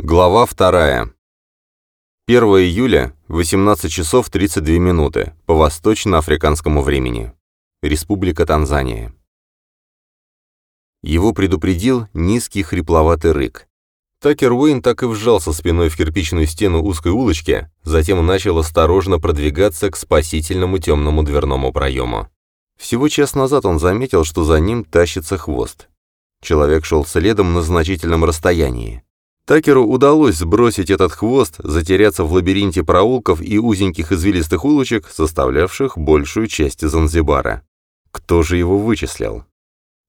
Глава вторая. 1 июля, 18 часов 32 минуты, по восточно-африканскому времени. Республика Танзания. Его предупредил низкий хрипловатый рык. Такер Уэйн так и вжался спиной в кирпичную стену узкой улочки, затем начал осторожно продвигаться к спасительному темному дверному проему. Всего час назад он заметил, что за ним тащится хвост. Человек шел следом на значительном расстоянии. Такеру удалось сбросить этот хвост, затеряться в лабиринте проулков и узеньких извилистых улочек, составлявших большую часть Занзибара. Кто же его вычислил?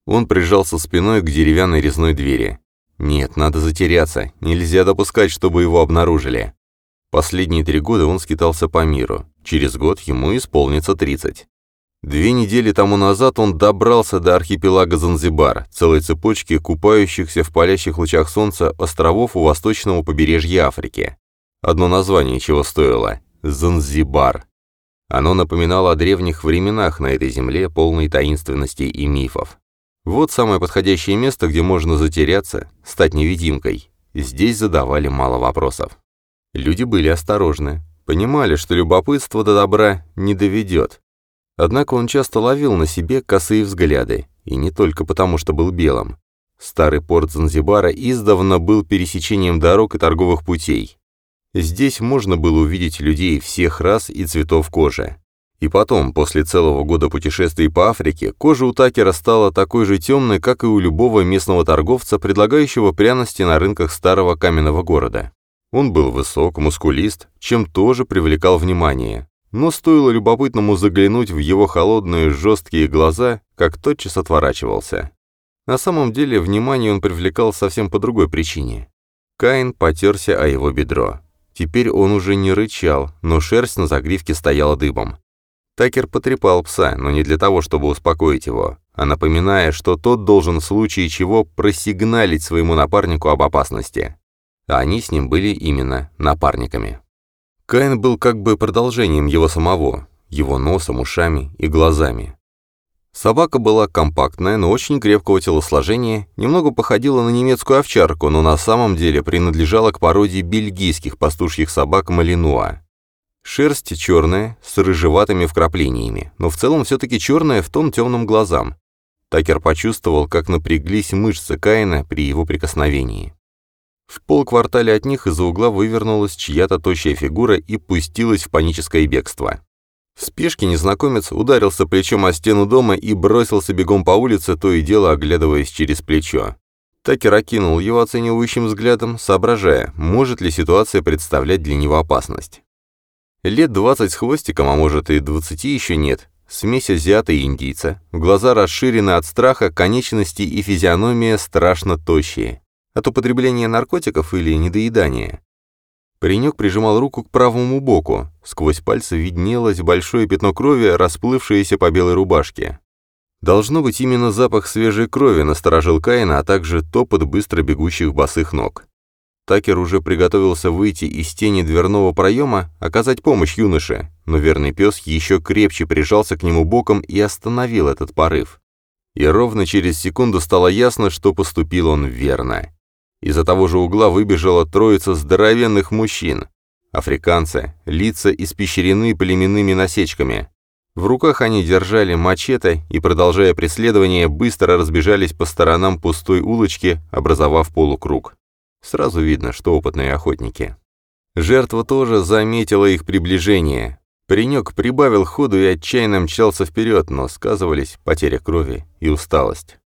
Он прижался спиной к деревянной резной двери. Нет, надо затеряться, нельзя допускать, чтобы его обнаружили. Последние три года он скитался по миру, через год ему исполнится 30. Две недели тому назад он добрался до архипелага Занзибар, целой цепочки купающихся в палящих лучах солнца островов у восточного побережья Африки. Одно название чего стоило – Занзибар. Оно напоминало о древних временах на этой земле, полной таинственности и мифов. Вот самое подходящее место, где можно затеряться, стать невидимкой. Здесь задавали мало вопросов. Люди были осторожны, понимали, что любопытство до добра не доведет. Однако он часто ловил на себе косые взгляды, и не только потому, что был белым. Старый порт Занзибара издавна был пересечением дорог и торговых путей. Здесь можно было увидеть людей всех рас и цветов кожи. И потом, после целого года путешествий по Африке, кожа у Такера стала такой же темной, как и у любого местного торговца, предлагающего пряности на рынках старого каменного города. Он был высок, мускулист, чем тоже привлекал внимание, но стоило любопытному заглянуть в его холодные жесткие глаза, как тотчас отворачивался. На самом деле, внимание он привлекал совсем по другой причине. Каин потерся о его бедро. Теперь он уже не рычал, но шерсть на загривке стояла дыбом. Такер потрепал пса, но не для того, чтобы успокоить его, а напоминая, что тот должен в случае чего просигналить своему напарнику об опасности. А они с ним были именно напарниками. Каин был как бы продолжением его самого, его носом, ушами и глазами. Собака была компактная, но очень крепкого телосложения, немного походила на немецкую овчарку, но на самом деле принадлежала к породе бельгийских пастушьих собак Малинуа. Шерсть черная, с рыжеватыми вкраплениями, но в целом все-таки черная в тон темным глазам. Такер почувствовал, как напряглись мышцы Каина при его прикосновении. В полквартале от них из-за угла вывернулась чья-то тощая фигура и пустилась в паническое бегство. В спешке незнакомец ударился плечом о стену дома и бросился бегом по улице, то и дело оглядываясь через плечо. Такер окинул его оценивающим взглядом, соображая, может ли ситуация представлять для него опасность. Лет двадцать с хвостиком, а может и двадцати еще нет, смесь азиата и индийца, глаза расширены от страха, конечности и физиономия страшно тощие от употребления наркотиков или недоедания. Паренек прижимал руку к правому боку, сквозь пальцы виднелось большое пятно крови, расплывшееся по белой рубашке. Должно быть, именно запах свежей крови насторожил Каина, а также топот быстро бегущих босых ног. Такер уже приготовился выйти из тени дверного проема, оказать помощь юноше, но верный пес еще крепче прижался к нему боком и остановил этот порыв. И ровно через секунду стало ясно, что поступил он верно. Из-за того же угла выбежала троица здоровенных мужчин. Африканцы, лица испещрены племенными насечками. В руках они держали мачете и, продолжая преследование, быстро разбежались по сторонам пустой улочки, образовав полукруг. Сразу видно, что опытные охотники. Жертва тоже заметила их приближение. Паренек прибавил ходу и отчаянно мчался вперед, но сказывались потеря крови и усталость.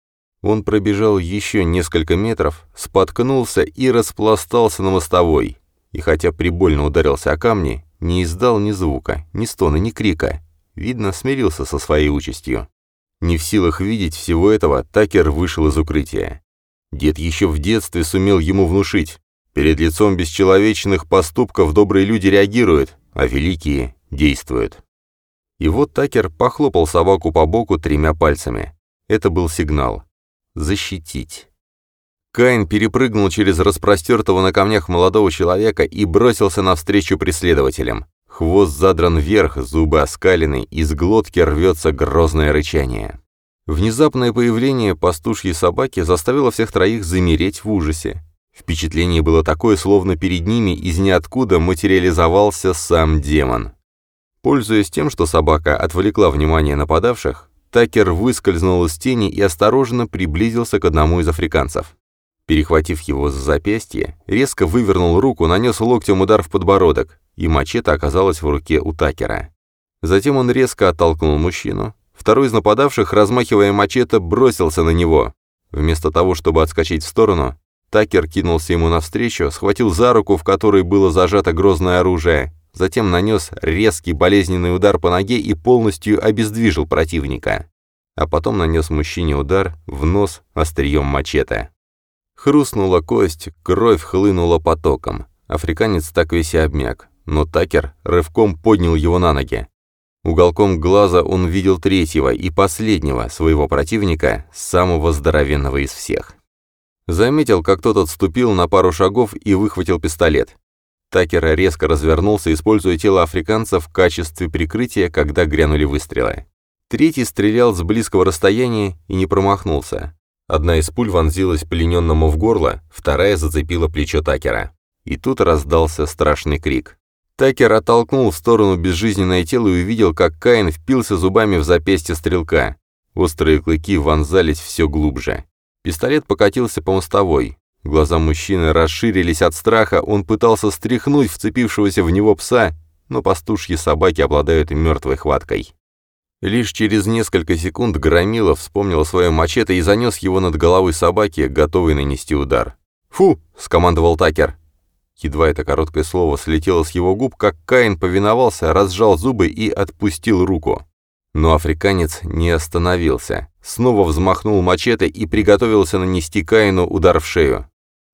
Он пробежал еще несколько метров, споткнулся и распластался на мостовой. И хотя прибольно ударился о камни, не издал ни звука, ни стона, ни крика. Видно, смирился со своей участью. Не в силах видеть всего этого, Такер вышел из укрытия. Дед еще в детстве сумел ему внушить. Перед лицом бесчеловечных поступков добрые люди реагируют, а великие действуют. И вот Такер похлопал собаку по боку тремя пальцами. Это был сигнал защитить. Каин перепрыгнул через распростертого на камнях молодого человека и бросился навстречу преследователям. Хвост задран вверх, зубы оскалены, из глотки рвется грозное рычание. Внезапное появление пастушьей собаки заставило всех троих замереть в ужасе. Впечатление было такое, словно перед ними из ниоткуда материализовался сам демон. Пользуясь тем, что собака отвлекла внимание нападавших, Такер выскользнул из тени и осторожно приблизился к одному из африканцев. Перехватив его за запястье, резко вывернул руку, нанес локтем удар в подбородок, и мачете оказалась в руке у Такера. Затем он резко оттолкнул мужчину. Второй из нападавших, размахивая мачете, бросился на него. Вместо того, чтобы отскочить в сторону, Такер кинулся ему навстречу, схватил за руку, в которой было зажато грозное оружие, затем нанес резкий болезненный удар по ноге и полностью обездвижил противника. А потом нанес мужчине удар в нос острием мачете. Хрустнула кость, кровь хлынула потоком. Африканец так весь и обмяк, но Такер рывком поднял его на ноги. Уголком глаза он видел третьего и последнего своего противника, самого здоровенного из всех. Заметил, как тот отступил на пару шагов и выхватил пистолет. Такер резко развернулся, используя тело африканца в качестве прикрытия, когда грянули выстрелы. Третий стрелял с близкого расстояния и не промахнулся. Одна из пуль вонзилась плененному в горло, вторая зацепила плечо Такера. И тут раздался страшный крик. Такер оттолкнул в сторону безжизненное тело и увидел, как Каин впился зубами в запястье стрелка. Острые клыки вонзались все глубже. Пистолет покатился по мостовой. Глаза мужчины расширились от страха, он пытался стряхнуть вцепившегося в него пса, но пастушьи собаки обладают мертвой хваткой. Лишь через несколько секунд Громила вспомнил свое мачете и занес его над головой собаки, готовый нанести удар. «Фу!» — скомандовал Такер. Едва это короткое слово слетело с его губ, как Каин повиновался, разжал зубы и отпустил руку. Но африканец не остановился. Снова взмахнул мачете и приготовился нанести Каину удар в шею.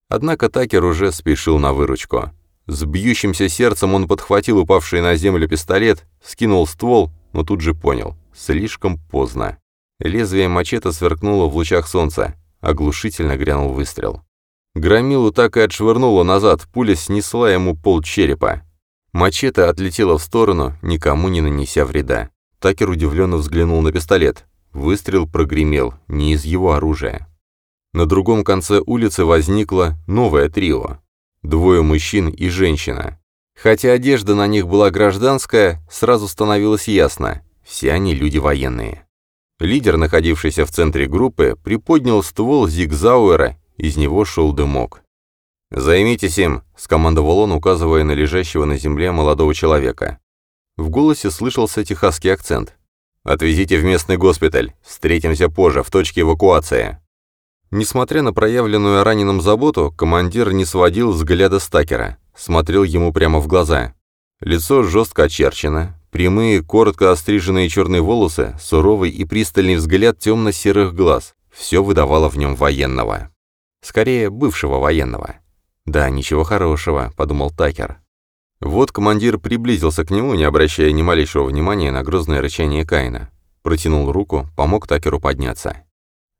Однако Такер уже спешил на выручку. С бьющимся сердцем он подхватил упавший на землю пистолет, скинул ствол, но тут же понял — слишком поздно. Лезвие мачете сверкнуло в лучах солнца. Оглушительно грянул выстрел. Громилу так и отшвырнуло назад, пуля снесла ему пол черепа. Мачете отлетела в сторону, никому не нанеся вреда. Такер удивленно взглянул на пистолет. Выстрел прогремел, не из его оружия. На другом конце улицы возникло новое трио. Двое мужчин и женщина. Хотя одежда на них была гражданская, сразу становилось ясно – все они люди военные. Лидер, находившийся в центре группы, приподнял ствол Зигзауэра из него шел дымок. «Займитесь им», — скомандовал он, указывая на лежащего на земле молодого человека. В голосе слышался техасский акцент. «Отвезите в местный госпиталь. Встретимся позже, в точке эвакуации». Несмотря на проявленную о раненом заботу, командир не сводил взгляда Стакера, смотрел ему прямо в глаза. Лицо жестко очерчено, прямые, коротко остриженные черные волосы, суровый и пристальный взгляд темно-серых глаз. Все выдавало в нем военного. Скорее, бывшего военного. «Да, ничего хорошего», — подумал Такер. Вот командир приблизился к нему, не обращая ни малейшего внимания на грозное рычание Каина. Протянул руку, помог Такеру подняться.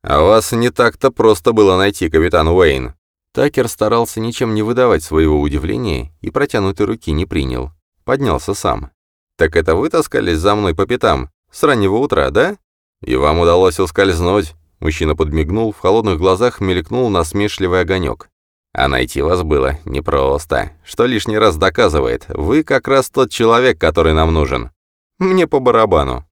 «А вас не так-то просто было найти, капитан Уэйн». Такер старался ничем не выдавать своего удивления и протянутой руки не принял. Поднялся сам. «Так это вы таскались за мной по пятам? С раннего утра, да? И вам удалось ускользнуть. Мужчина подмигнул, в холодных глазах мелькнул насмешливый огонек. А найти вас было непросто, что лишний раз доказывает, вы как раз тот человек, который нам нужен. Мне по барабану.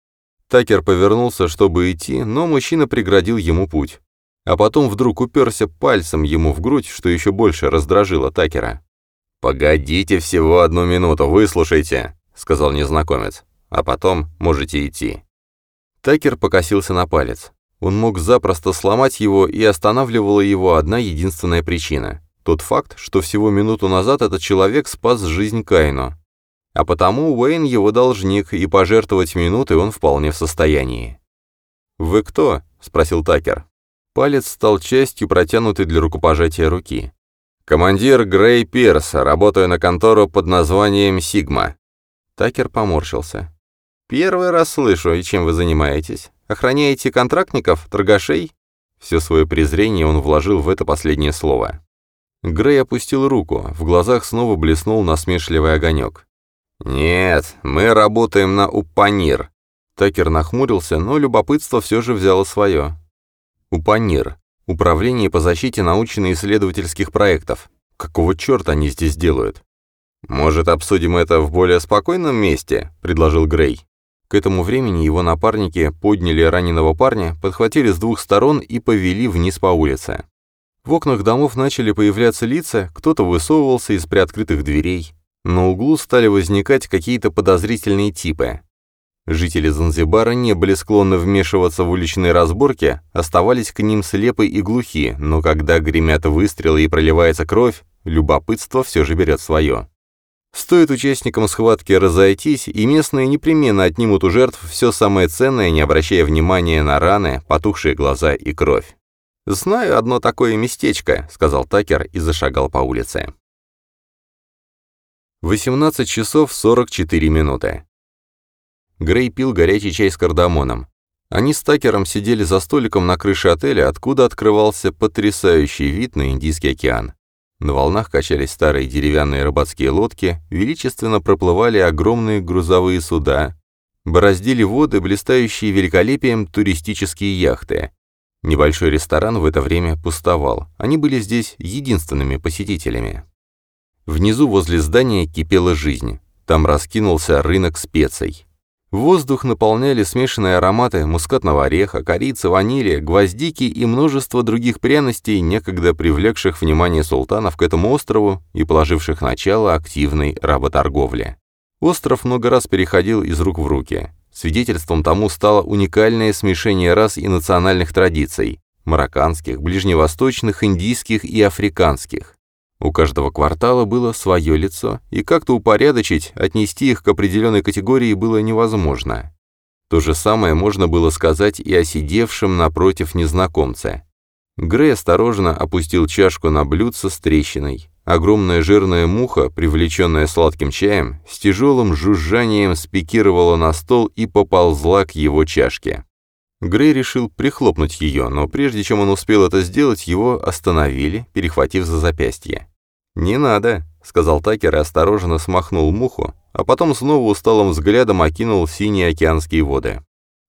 Такер повернулся, чтобы идти, но мужчина преградил ему путь. А потом вдруг уперся пальцем ему в грудь, что еще больше раздражило Такера. «Погодите всего одну минуту, выслушайте», — сказал незнакомец. «А потом можете идти». Такер покосился на палец. Он мог запросто сломать его, и останавливала его одна единственная причина. Тот факт, что всего минуту назад этот человек спас жизнь Кайну. А потому Уэйн его должник, и пожертвовать минутой он вполне в состоянии. «Вы кто?» — спросил Такер. Палец стал частью протянутой для рукопожатия руки. «Командир Грей Пирс, работаю на контору под названием «Сигма». Такер поморщился. «Первый раз слышу, и чем вы занимаетесь?» Охраняете контрактников, торгашей?» Все свое презрение он вложил в это последнее слово. Грей опустил руку, в глазах снова блеснул насмешливый огонек. «Нет, мы работаем на Упанир». Такер нахмурился, но любопытство все же взяло свое. Упанир. Управление по защите научно-исследовательских проектов. Какого черта они здесь делают? «Может, обсудим это в более спокойном месте?» — предложил Грей. К этому времени его напарники подняли раненого парня, подхватили с двух сторон и повели вниз по улице. В окнах домов начали появляться лица, кто-то высовывался из приоткрытых дверей. На углу стали возникать какие-то подозрительные типы. Жители Занзибара не были склонны вмешиваться в уличные разборки, оставались к ним слепы и глухи, но когда гремят выстрелы и проливается кровь, любопытство все же берет свое. Стоит участникам схватки разойтись, и местные непременно отнимут у жертв все самое ценное, не обращая внимания на раны, потухшие глаза и кровь. «Знаю одно такое местечко», — сказал Такер и зашагал по улице. 18 часов 44 минуты. Грей пил горячий чай с кардамоном. Они с Такером сидели за столиком на крыше отеля, откуда открывался потрясающий вид на Индийский океан. На волнах качались старые деревянные рыбацкие лодки, величественно проплывали огромные грузовые суда, бороздили воды, блистающие великолепием туристические яхты. Небольшой ресторан в это время пустовал, они были здесь единственными посетителями. Внизу возле здания кипела жизнь, там раскинулся рынок специй. Воздух наполняли смешанные ароматы мускатного ореха, корицы, ванили, гвоздики и множество других пряностей, некогда привлекших внимание султанов к этому острову и положивших начало активной работорговле. Остров много раз переходил из рук в руки. Свидетельством тому стало уникальное смешение рас и национальных традиций – марокканских, ближневосточных, индийских и африканских. У каждого квартала было свое лицо, и как-то упорядочить, отнести их к определенной категории было невозможно. То же самое можно было сказать и о сидевшем напротив незнакомце. Грей осторожно опустил чашку на блюдце с трещиной. Огромная жирная муха, привлеченная сладким чаем, с тяжелым жужжанием спикировала на стол и поползла к его чашке. Грей решил прихлопнуть ее, но прежде чем он успел это сделать, его остановили, перехватив за запястье. «Не надо», — сказал Такер и осторожно смахнул муху, а потом снова усталым взглядом окинул синие океанские воды.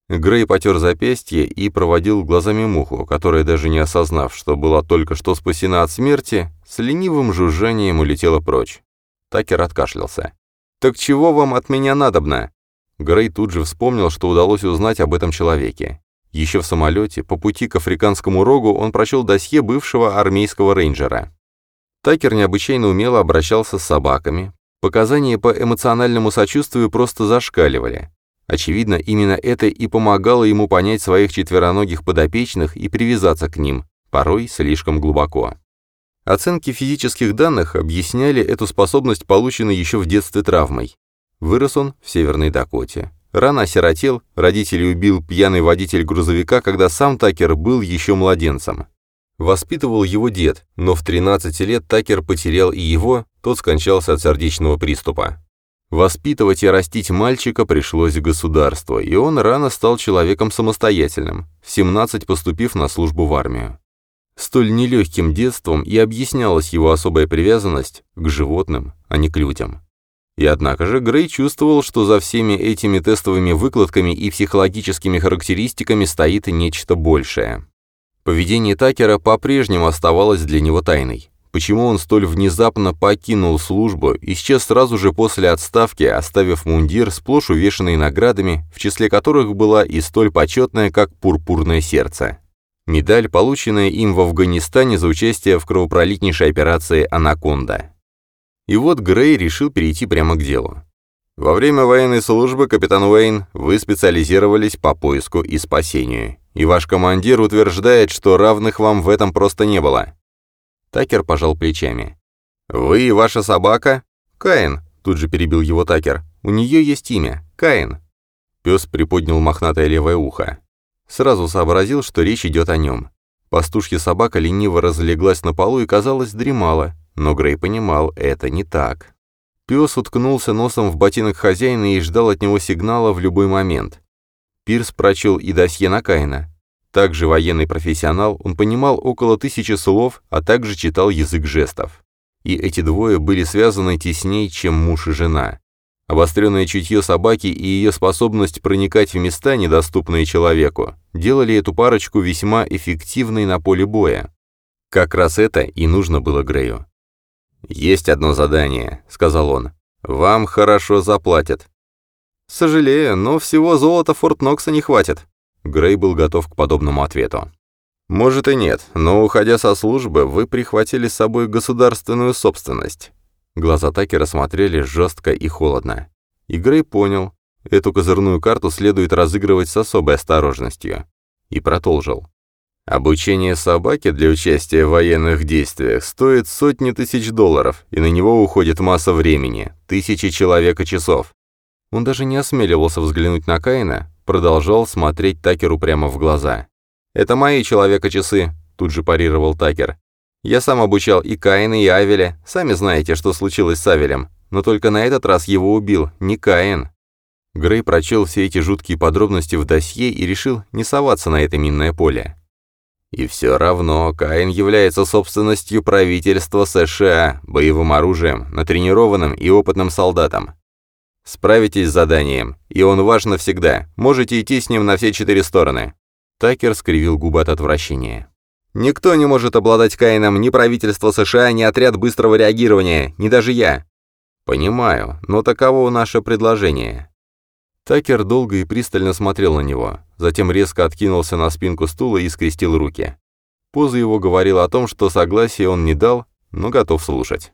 Грей потер запястье и проводил глазами муху, которая, даже не осознав, что была только что спасена от смерти, с ленивым жужжанием улетела прочь. Такер откашлялся. «Так чего вам от меня надобно?» Грей тут же вспомнил, что удалось узнать об этом человеке. Еще в самолете, по пути к африканскому рогу, он прочел досье бывшего армейского рейнджера. Такер необычайно умело обращался с собаками. Показания по эмоциональному сочувствию просто зашкаливали. Очевидно, именно это и помогало ему понять своих четвероногих подопечных и привязаться к ним, порой слишком глубоко. Оценки физических данных объясняли эту способность, полученной еще в детстве травмой. Вырос он в Северной Дакоте. Рано осиротел, родителей убил пьяный водитель грузовика, когда сам Такер был еще младенцем. Воспитывал его дед, но в 13 лет Такер потерял и его, тот скончался от сердечного приступа. Воспитывать и растить мальчика пришлось государству, и он рано стал человеком самостоятельным, в 17 поступив на службу в армию. Столь нелегким детством и объяснялась его особая привязанность к животным, а не к людям. И однако же Грей чувствовал, что за всеми этими тестовыми выкладками и психологическими характеристиками стоит нечто большее. Поведение Такера по-прежнему оставалось для него тайной. Почему он столь внезапно покинул службу, исчез сразу же после отставки, оставив мундир, сплошь увешанный наградами, в числе которых была и столь почетная, как «Пурпурное сердце». Медаль, полученная им в Афганистане за участие в кровопролитнейшей операции «Анаконда». И вот Грей решил перейти прямо к делу. Во время военной службы, капитан Уэйн, вы специализировались по поиску и спасению, и ваш командир утверждает, что равных вам в этом просто не было. Такер пожал плечами. «Вы и ваша собака?» «Каин», — тут же перебил его Такер. «У нее есть имя. Каин». Пес приподнял мохнатое левое ухо. Сразу сообразил, что речь идет о нем. Пастушья собака лениво разлеглась на полу и, казалось, дремала, но Грей понимал, это не так. Пес уткнулся носом в ботинок хозяина и ждал от него сигнала в любой момент. Пирс прочел и досье на Каина. Также военный профессионал, он понимал около тысячи слов, а также читал язык жестов. И эти двое были связаны тесней, чем муж и жена. Обостренное чутье собаки и ее способность проникать в места, недоступные человеку, делали эту парочку весьма эффективной на поле боя. Как раз это и нужно было Грею. «Есть одно задание», — сказал он. «Вам хорошо заплатят». «Сожалею, но всего золота Форт Нокса не хватит». Грей был готов к подобному ответу. «Может и нет, но, уходя со службы, вы прихватили с собой государственную собственность. Глаза Такера смотрели жестко и холодно. И Грей понял, эту козырную карту следует разыгрывать с особой осторожностью. И продолжил. Обучение собаки для участия в военных действиях стоит сотни тысяч долларов, и на него уходит масса времени, тысячи человека часов. Он даже не осмеливался взглянуть на Каина, продолжал смотреть Такеру прямо в глаза. «Это мои человека-часы», — тут же парировал Такер. Я сам обучал и Каина, и Авеля. Сами знаете, что случилось с Авелем. Но только на этот раз его убил не Каин». Грей прочел все эти жуткие подробности в досье и решил не соваться на это минное поле. И все равно Каин является собственностью правительства США, боевым оружием, натренированным и опытным солдатом. Справитесь с заданием, и он ваш навсегда. Можете идти с ним на все четыре стороны». Такер скривил губы от отвращения. Никто не может обладать Каином, ни правительство США, ни отряд быстрого реагирования, ни даже я. Понимаю, но таково наше предложение. Такер долго и пристально смотрел на него, затем резко откинулся на спинку стула и скрестил руки. Поза его говорила о том, что согласия он не дал, но готов слушать.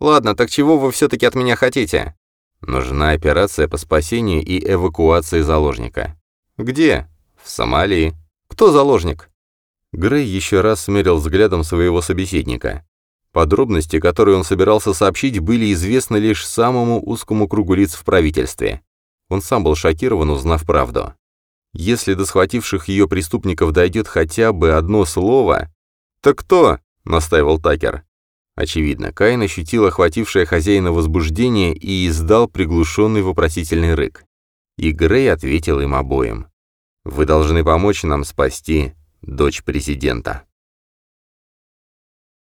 «Ладно, так чего вы все-таки от меня хотите?» «Нужна операция по спасению и эвакуации заложника». «Где?» «В Сомали». «Кто заложник?» Грей еще раз смерил взглядом своего собеседника. Подробности, которые он собирался сообщить, были известны лишь самому узкому кругу лиц в правительстве. Он сам был шокирован, узнав правду. Если до схвативших ее преступников дойдет хотя бы одно слово... «Так кто?» — настаивал Такер. Очевидно, Каин ощутил охватившее хозяина возбуждение и издал приглушенный вопросительный рык. И Грей ответил им обоим. «Вы должны помочь нам спасти дочь президента.